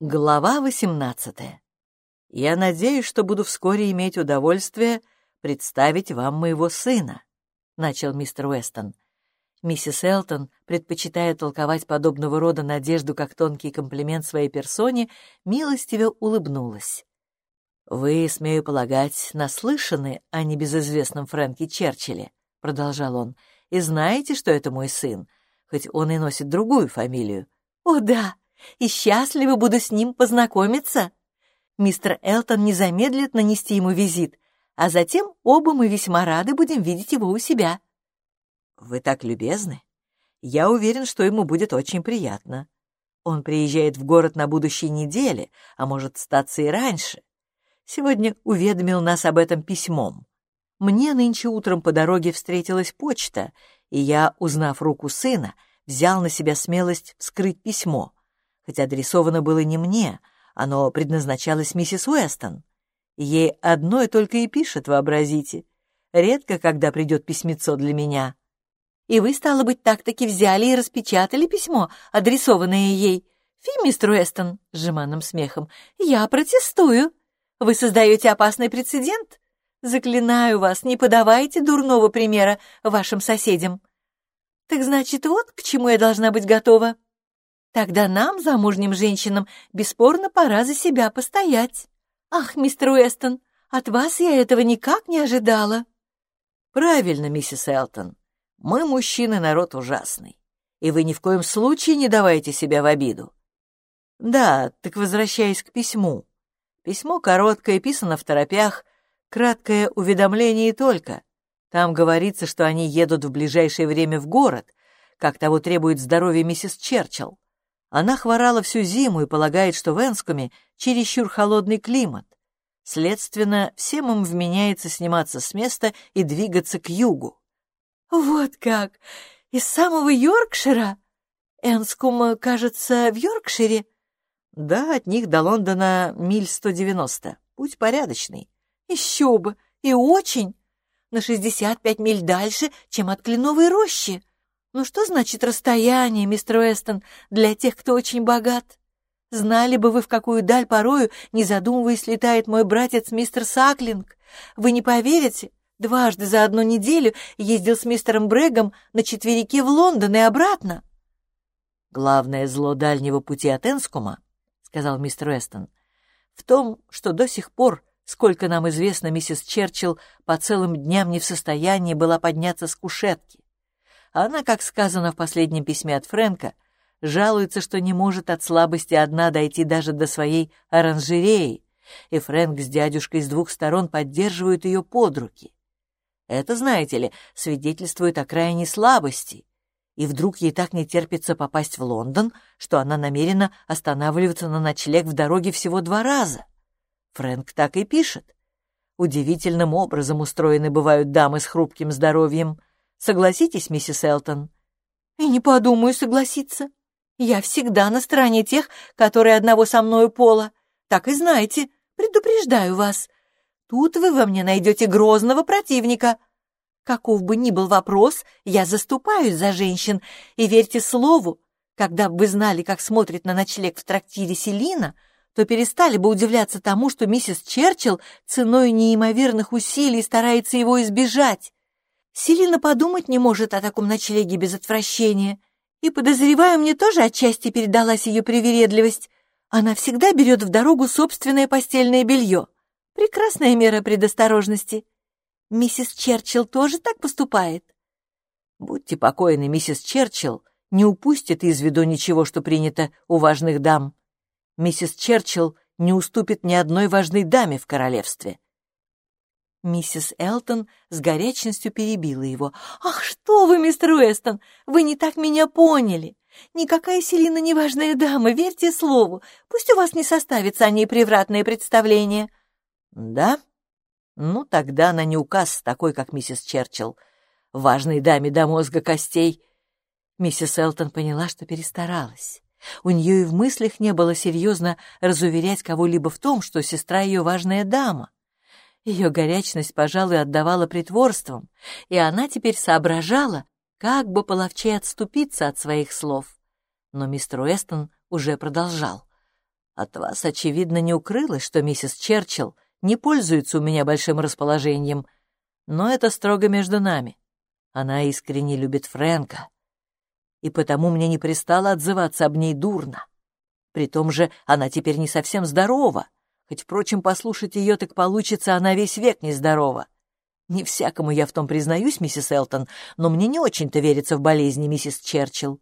Глава 18. Я надеюсь, что буду вскоре иметь удовольствие представить вам моего сына, начал мистер Уэстон. Миссис Элтон, предпочитая толковать подобного рода надежду как тонкий комплимент своей персоне, милостиво улыбнулась. «Вы, смею полагать, наслышаны о небезызвестном Фрэнке Черчилле», — продолжал он, — «и знаете, что это мой сын, хоть он и носит другую фамилию». «О, да!» И счастливо буду с ним познакомиться. Мистер Элтон не замедлит нанести ему визит, а затем оба мы весьма рады будем видеть его у себя. Вы так любезны. Я уверен, что ему будет очень приятно. Он приезжает в город на будущей неделе, а может статься и раньше. Сегодня уведомил нас об этом письмом. Мне нынче утром по дороге встретилась почта, и я, узнав руку сына, взял на себя смелость вскрыть письмо хотя адресовано было не мне, оно предназначалось миссис Уэстон. Ей одной только и пишет, вообразите. Редко, когда придет письмецо для меня. И вы, стало быть, так-таки взяли и распечатали письмо, адресованное ей. Фи, мистер Уэстон, с жеманным смехом, я протестую. Вы создаете опасный прецедент. Заклинаю вас, не подавайте дурного примера вашим соседям. Так значит, вот к чему я должна быть готова. Тогда нам, замужним женщинам, бесспорно пора за себя постоять. Ах, мистер Уэстон, от вас я этого никак не ожидала. Правильно, миссис Элтон. Мы, мужчины, народ ужасный. И вы ни в коем случае не давайте себя в обиду. Да, так возвращаясь к письму. Письмо короткое, писано в торопях, краткое уведомление и только. Там говорится, что они едут в ближайшее время в город, как того требует здоровье миссис Черчилл. Она хворала всю зиму и полагает, что в Энскоме чересчур холодный климат. Следственно, всем им вменяется сниматься с места и двигаться к югу. «Вот как! Из самого Йоркшира? Энскум, кажется, в Йоркшире?» «Да, от них до Лондона миль сто девяносто. Путь порядочный». «Еще бы! И очень! На шестьдесят пять миль дальше, чем от Кленовой рощи!» Ну что значит расстояние, мистер Уэстон, для тех, кто очень богат? Знали бы вы, в какую даль порою, не задумываясь, летает мой братец мистер Саклинг. Вы не поверите, дважды за одну неделю ездил с мистером Брэгом на четверике в Лондон и обратно. Главное зло дальнего пути от Энскума, — сказал мистер Уэстон, — в том, что до сих пор, сколько нам известно, миссис Черчилл по целым дням не в состоянии была подняться с кушетки. Она, как сказано в последнем письме от Фрэнка, жалуется, что не может от слабости одна дойти даже до своей оранжереи, и Фрэнк с дядюшкой с двух сторон поддерживают ее под руки. Это, знаете ли, свидетельствует о крайней слабости, и вдруг ей так не терпится попасть в Лондон, что она намерена останавливаться на ночлег в дороге всего два раза. Фрэнк так и пишет. Удивительным образом устроены бывают дамы с хрупким здоровьем. Согласитесь, миссис Элтон?» «И не подумаю согласиться. Я всегда на стороне тех, которые одного со мною пола. Так и знаете, предупреждаю вас. Тут вы во мне найдете грозного противника. Каков бы ни был вопрос, я заступаюсь за женщин, и верьте слову, когда бы вы знали, как смотрит на ночлег в трактире Селина, то перестали бы удивляться тому, что миссис Черчилл ценой неимоверных усилий старается его избежать. Селина подумать не может о таком ночлеге без отвращения. И, подозреваю, мне тоже отчасти передалась ее привередливость. Она всегда берет в дорогу собственное постельное белье. Прекрасная мера предосторожности. Миссис Черчилл тоже так поступает? Будьте покойны, миссис Черчилл не упустит из виду ничего, что принято у важных дам. Миссис Черчилл не уступит ни одной важной даме в королевстве. Миссис Элтон с горячностью перебила его. «Ах, что вы, мистер Уэстон, вы не так меня поняли! Никакая Селина не важная дама, верьте слову. Пусть у вас не составится о ней превратное представление». «Да? Ну, тогда она не указ такой, как миссис Черчилл. Важной даме до мозга костей». Миссис Элтон поняла, что перестаралась. У нее и в мыслях не было серьезно разуверять кого-либо в том, что сестра ее важная дама. Ее горячность, пожалуй, отдавала притворством, и она теперь соображала, как бы половче отступиться от своих слов. Но мистер Уэстон уже продолжал. От вас, очевидно, не укрылось, что миссис Черчилл не пользуется у меня большим расположением, но это строго между нами. Она искренне любит Фрэнка, и потому мне не пристало отзываться об ней дурно. При том же она теперь не совсем здорова, хоть, впрочем, послушать ее так получится, она весь век нездорова. Не всякому я в том признаюсь, миссис Элтон, но мне не очень-то верится в болезни миссис Черчилл.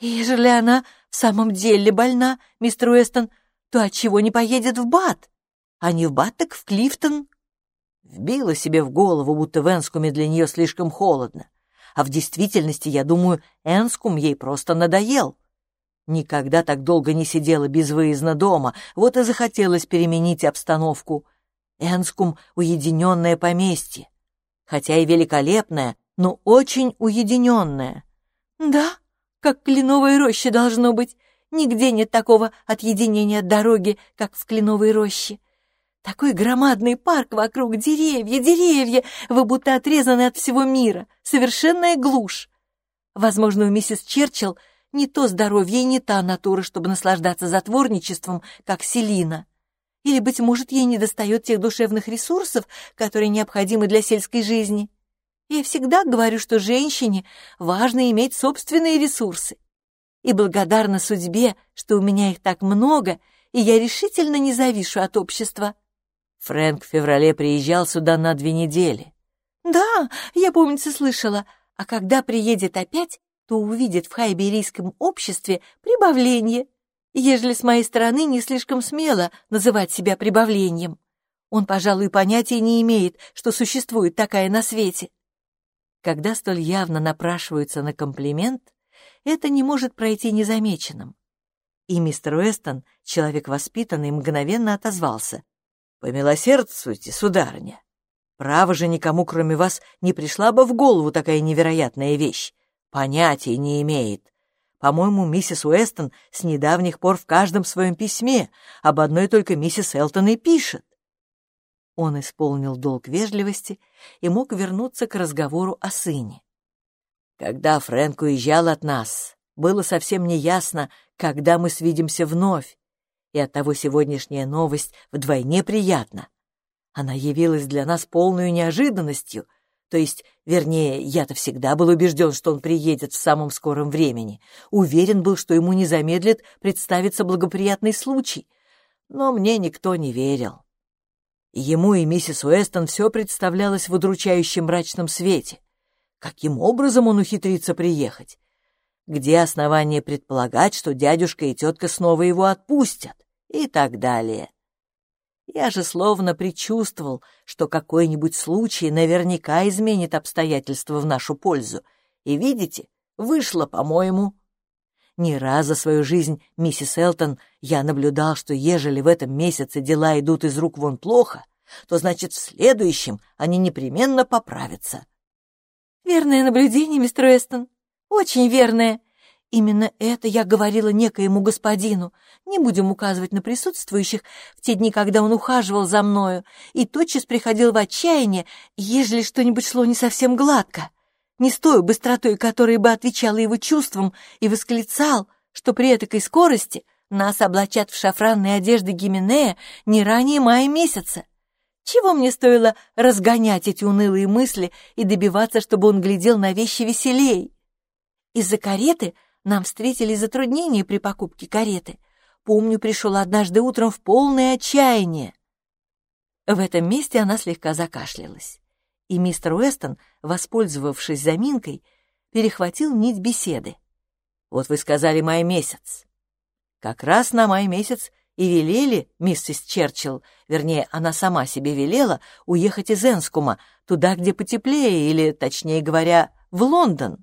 «Ежели она в самом деле больна, мистер Уэстон, то отчего не поедет в Бат? А не в Бат, так в Клифтон?» Вбила себе в голову, будто в Энскуме для нее слишком холодно. А в действительности, я думаю, Энскум ей просто надоел. Никогда так долго не сидела безвыездно дома, вот и захотелось переменить обстановку. Энскум — уединенное поместье. Хотя и великолепное, но очень уединенное. «Да, как кленовой роще должно быть. Нигде нет такого отъединения от дороги, как в кленовой роще. Такой громадный парк вокруг, деревья, деревья, вы будто отрезаны от всего мира, совершенная глушь. Возможно, у миссис Черчилл не то здоровье и не та натура, чтобы наслаждаться затворничеством, как Селина. Или, быть может, ей недостает тех душевных ресурсов, которые необходимы для сельской жизни. Я всегда говорю, что женщине важно иметь собственные ресурсы. И благодарна судьбе, что у меня их так много, и я решительно не завишу от общества. Фрэнк в феврале приезжал сюда на две недели. Да, я, помнится, слышала. А когда приедет опять, то увидит в хайберийском обществе прибавление, ежели с моей стороны не слишком смело называть себя прибавлением. Он, пожалуй, понятия не имеет, что существует такая на свете. Когда столь явно напрашиваются на комплимент, это не может пройти незамеченным. И мистер Уэстон, человек воспитанный, мгновенно отозвался. «Помилосердствуйте, сударыня. Право же никому, кроме вас, не пришла бы в голову такая невероятная вещь. Понятия не имеет. По-моему, миссис Уэстон с недавних пор в каждом своем письме об одной только миссис Элтон и пишет. Он исполнил долг вежливости и мог вернуться к разговору о сыне. Когда Фрэнк уезжал от нас, было совсем неясно, когда мы свидимся вновь, и оттого сегодняшняя новость вдвойне приятна. Она явилась для нас полной неожиданностью, то есть, вернее, я-то всегда был убежден, что он приедет в самом скором времени, уверен был, что ему не замедлит представиться благоприятный случай, но мне никто не верил. Ему и миссис Уэстон все представлялось в удручающем мрачном свете. Каким образом он ухитрится приехать? Где основание предполагать, что дядюшка и тетка снова его отпустят? И так далее. Я же словно предчувствовал, что какой-нибудь случай наверняка изменит обстоятельства в нашу пользу. И видите, вышло, по-моему. Не раз за свою жизнь, миссис Элтон, я наблюдал, что ежели в этом месяце дела идут из рук вон плохо, то значит в следующем они непременно поправятся. Верное наблюдение, мистер Эстон. Очень верное. Именно это я говорила некоему господину. Не будем указывать на присутствующих в те дни, когда он ухаживал за мною, и тотчас приходил в отчаяние, ежели что-нибудь шло не совсем гладко не с той быстротой, которая бы отвечала его чувствам, и восклицал, что при этой скорости нас облачат в шафранные одежды Гименея не ранее мая месяца. Чего мне стоило разгонять эти унылые мысли и добиваться, чтобы он глядел на вещи веселей? Из-за кареты нам встретили затруднения при покупке кареты. Помню, пришел однажды утром в полное отчаяние. В этом месте она слегка закашлялась и мистер Уэстон, воспользовавшись заминкой, перехватил нить беседы. «Вот вы сказали май месяц. Как раз на май месяц и велели миссис Черчилл, вернее, она сама себе велела, уехать из Энскума, туда, где потеплее, или, точнее говоря, в Лондон.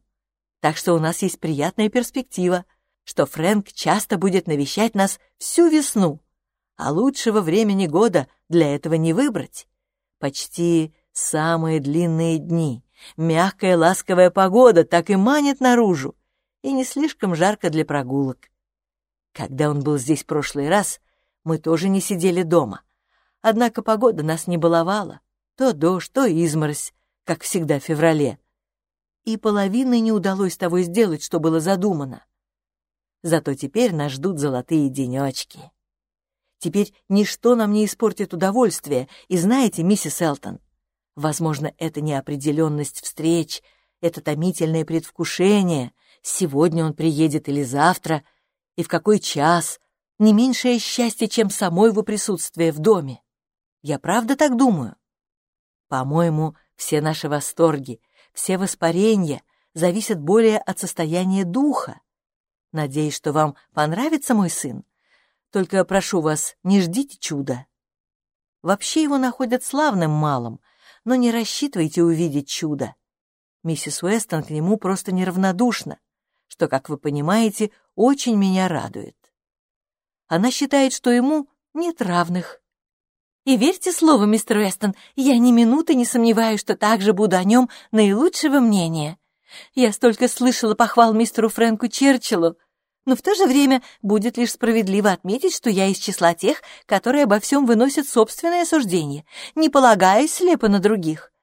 Так что у нас есть приятная перспектива, что Фрэнк часто будет навещать нас всю весну, а лучшего времени года для этого не выбрать. Почти Самые длинные дни, мягкая ласковая погода так и манит наружу, и не слишком жарко для прогулок. Когда он был здесь в прошлый раз, мы тоже не сидели дома. Однако погода нас не баловала. То дождь, то изморозь, как всегда в феврале. И половины не удалось того сделать, что было задумано. Зато теперь нас ждут золотые денечки. Теперь ничто нам не испортит удовольствие, и знаете, миссис Элтон, возможно, это неопределенность встреч, это томительное предвкушение, сегодня он приедет или завтра, и в какой час, не меньшее счастье, чем само его присутствие в доме. Я правда так думаю? По-моему, все наши восторги, все воспарения зависят более от состояния духа. Надеюсь, что вам понравится мой сын. Только прошу вас, не ждите чуда. Вообще его находят славным малым, но не рассчитывайте увидеть чудо. Миссис Уэстон к нему просто неравнодушна, что, как вы понимаете, очень меня радует. Она считает, что ему нет равных. И верьте слову, мистер Уэстон, я ни минуты не сомневаюсь, что также буду о нем наилучшего мнения. Я столько слышала похвал мистеру Фрэнку Черчиллу, но в то же время будет лишь справедливо отметить, что я из числа тех, которые обо всем выносят собственное суждение, не полагаясь слепо на других.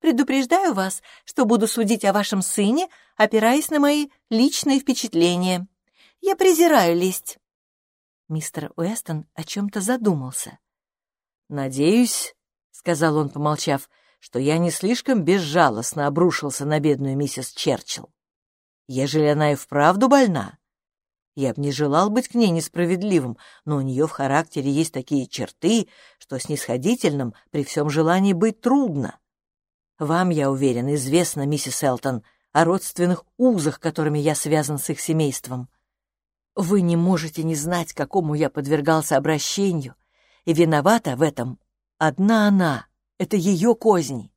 Предупреждаю вас, что буду судить о вашем сыне, опираясь на мои личные впечатления. Я презираю лесть». Мистер Уэстон о чем-то задумался. «Надеюсь», — сказал он, помолчав, — «что я не слишком безжалостно обрушился на бедную миссис Черчилл. Ежели она и вправду больна, я бы не желал быть к ней несправедливым, но у нее в характере есть такие черты, что снисходительным при всем желании быть трудно. Вам, я уверен, известно, миссис Элтон, о родственных узах, которыми я связан с их семейством. Вы не можете не знать, какому я подвергался обращению, и виновата в этом одна она, это ее козни.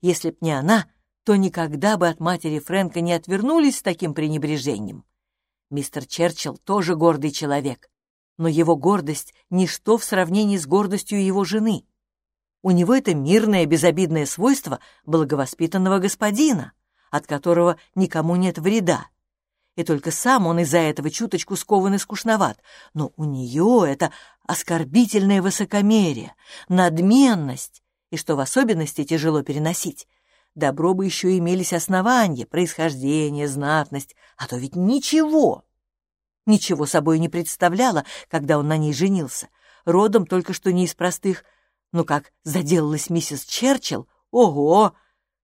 Если б не она, то никогда бы от матери Фрэнка не отвернулись с таким пренебрежением. Мистер Черчилл тоже гордый человек, но его гордость — ничто в сравнении с гордостью его жены. У него это мирное, безобидное свойство благовоспитанного господина, от которого никому нет вреда. И только сам он из-за этого чуточку скован и скучноват, но у нее это оскорбительное высокомерие, надменность, и что в особенности тяжело переносить, добро бы еще имелись основания, происхождение, знатность, а то ведь ничего. Ничего собой не представляла, когда он на ней женился. Родом только что не из простых. Но как заделалась миссис Черчилл, ого!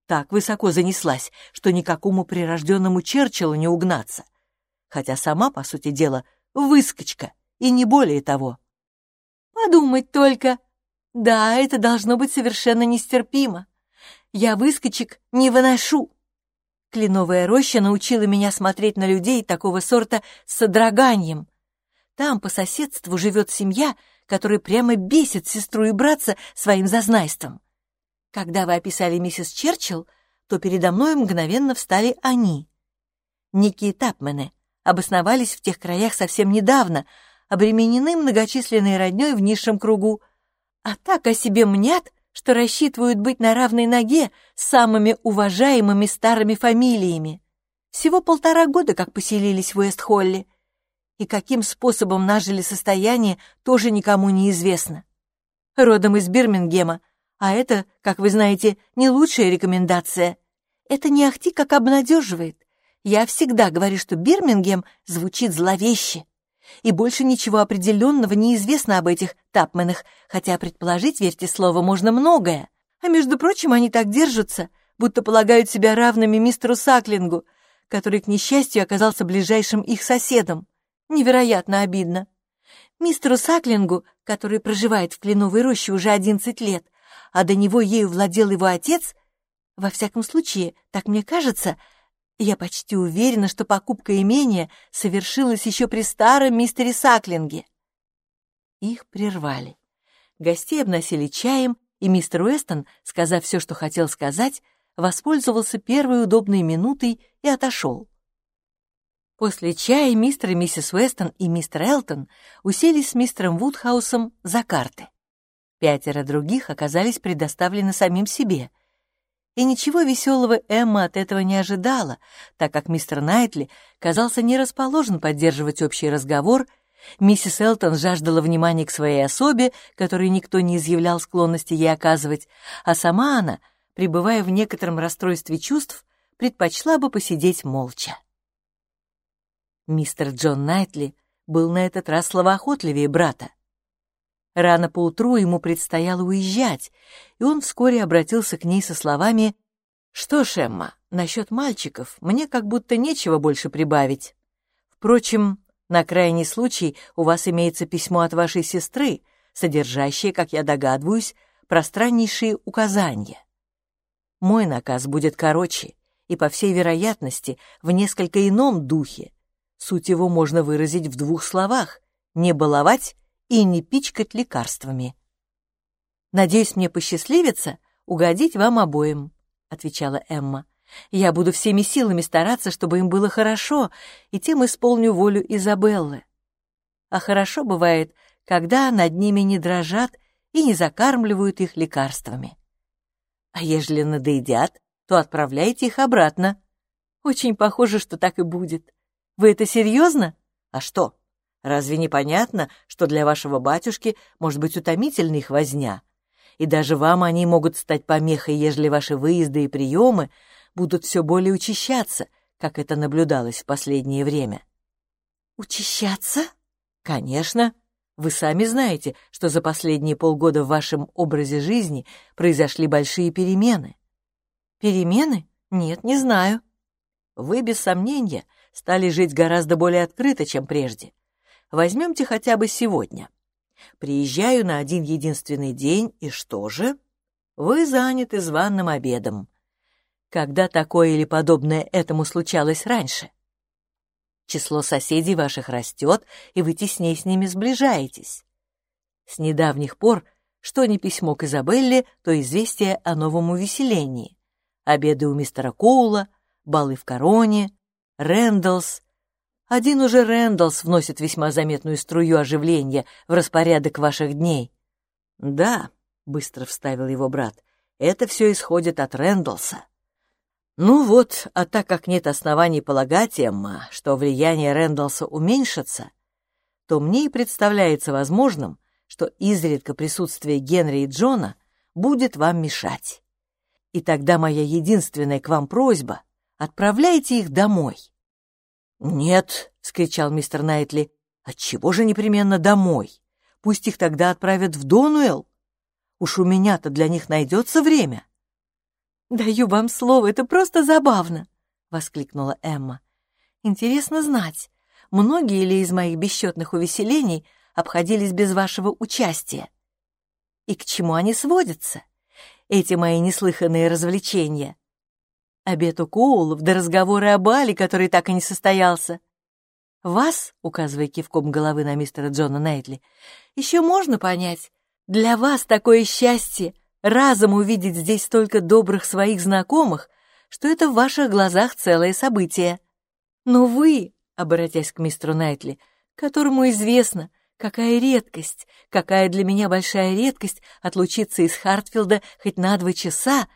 Так высоко занеслась, что никакому прирожденному Черчиллу не угнаться. Хотя сама, по сути дела, выскочка, и не более того. Подумать только. Да, это должно быть совершенно нестерпимо. Я выскочек не выношу. Кленовая роща научила меня смотреть на людей такого сорта с содроганием. Там по соседству живет семья, которая прямо бесит сестру и братца своим зазнайством. Когда вы описали миссис Черчилл, то передо мной мгновенно встали они. Некие Тапмены обосновались в тех краях совсем недавно, обременены многочисленной роднёй в низшем кругу, а так о себе мнят, что рассчитывают быть на равной ноге с самыми уважаемыми старыми фамилиями. Всего полтора года как поселились в Уэст-Холле, и каким способом нажили состояние, тоже никому не известно. Родом из Бирмингема, а это, как вы знаете, не лучшая рекомендация. Это не ахти как обнадеживает. Я всегда говорю, что Бирмингем звучит зловеще и больше ничего определенного не известно об этих тапменах, хотя предположить, верьте слову, можно многое. А между прочим, они так держатся, будто полагают себя равными мистеру Саклингу, который, к несчастью, оказался ближайшим их соседом. Невероятно обидно. Мистеру Саклингу, который проживает в Кленовой роще уже одиннадцать лет, а до него ею владел его отец, во всяком случае, так мне кажется, — я почти уверена, что покупка имения совершилась еще при старом мистере Саклинге. Их прервали. Гостей обносили чаем, и мистер Уэстон, сказав все, что хотел сказать, воспользовался первой удобной минутой и отошел. После чая мистер и миссис Уэстон и мистер Элтон уселись с мистером Вудхаусом за карты. Пятеро других оказались предоставлены самим себе, и ничего веселого Эмма от этого не ожидала, так как мистер Найтли казался не расположен поддерживать общий разговор, миссис Элтон жаждала внимания к своей особе, которой никто не изъявлял склонности ей оказывать, а сама она, пребывая в некотором расстройстве чувств, предпочла бы посидеть молча. Мистер Джон Найтли был на этот раз словоохотливее брата. Рано поутру ему предстояло уезжать, и он вскоре обратился к ней со словами «Что ж, Эмма, насчет мальчиков мне как будто нечего больше прибавить. Впрочем, на крайний случай у вас имеется письмо от вашей сестры, содержащее, как я догадываюсь, пространнейшие указания. Мой наказ будет короче и, по всей вероятности, в несколько ином духе. Суть его можно выразить в двух словах — не баловать и не пичкать лекарствами. «Надеюсь, мне посчастливится угодить вам обоим», — отвечала Эмма. «Я буду всеми силами стараться, чтобы им было хорошо, и тем исполню волю Изабеллы. А хорошо бывает, когда над ними не дрожат и не закармливают их лекарствами. А ежели надоедят, то отправляйте их обратно. Очень похоже, что так и будет. Вы это серьезно? А что, Разве не понятно, что для вашего батюшки может быть утомительна их возня? И даже вам они могут стать помехой, ежели ваши выезды и приемы будут все более учащаться, как это наблюдалось в последнее время. Учащаться? Конечно. Вы сами знаете, что за последние полгода в вашем образе жизни произошли большие перемены. Перемены? Нет, не знаю. Вы, без сомнения, стали жить гораздо более открыто, чем прежде. Возьмемте хотя бы сегодня. Приезжаю на один единственный день, и что же? Вы заняты званным обедом. Когда такое или подобное этому случалось раньше? Число соседей ваших растет, и вы теснее с ними сближаетесь. С недавних пор, что не письмо к Изабелле, то известие о новом увеселении. Обеды у мистера Коула, балы в Короне, Рэндаллс, один уже Рэндаллс вносит весьма заметную струю оживления в распорядок ваших дней. Да, быстро вставил его брат, это все исходит от Рэндаллса. Ну вот, а так как нет оснований полагать, Эмма, что влияние Рэндаллса уменьшится, то мне и представляется возможным, что изредка присутствие Генри и Джона будет вам мешать. И тогда моя единственная к вам просьба — отправляйте их домой. «Нет», — скричал мистер Найтли, — «отчего же непременно домой? Пусть их тогда отправят в Донуэлл. Уж у меня-то для них найдется время». «Даю вам слово, это просто забавно», — воскликнула Эмма. «Интересно знать, многие ли из моих бесчетных увеселений обходились без вашего участия? И к чему они сводятся, эти мои неслыханные развлечения?» Обед у Коулов до разговора о бале, который так и не состоялся. Вас, указывая кивком головы на мистера Джона Найтли, еще можно понять. Для вас такое счастье разом увидеть здесь столько добрых своих знакомых, что это в ваших глазах целое событие. Но вы, обратясь к мистеру Найтли, которому известно, какая редкость, какая для меня большая редкость отлучиться из Хартфилда хоть на два часа,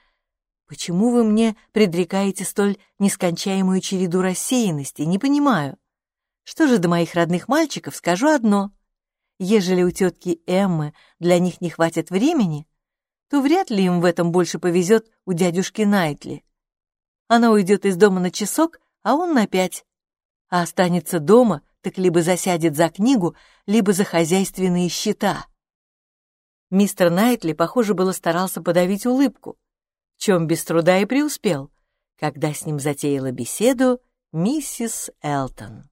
Почему вы мне предрекаете столь нескончаемую череду рассеянности? Не понимаю. Что же до моих родных мальчиков, скажу одно. Ежели у тетки Эммы для них не хватит времени, то вряд ли им в этом больше повезет у дядюшки Найтли. Она уйдет из дома на часок, а он на пять. А останется дома, так либо засядет за книгу, либо за хозяйственные счета. Мистер Найтли, похоже, было старался подавить улыбку, чем без труда и преуспел, когда с ним затеяла беседу миссис Элтон.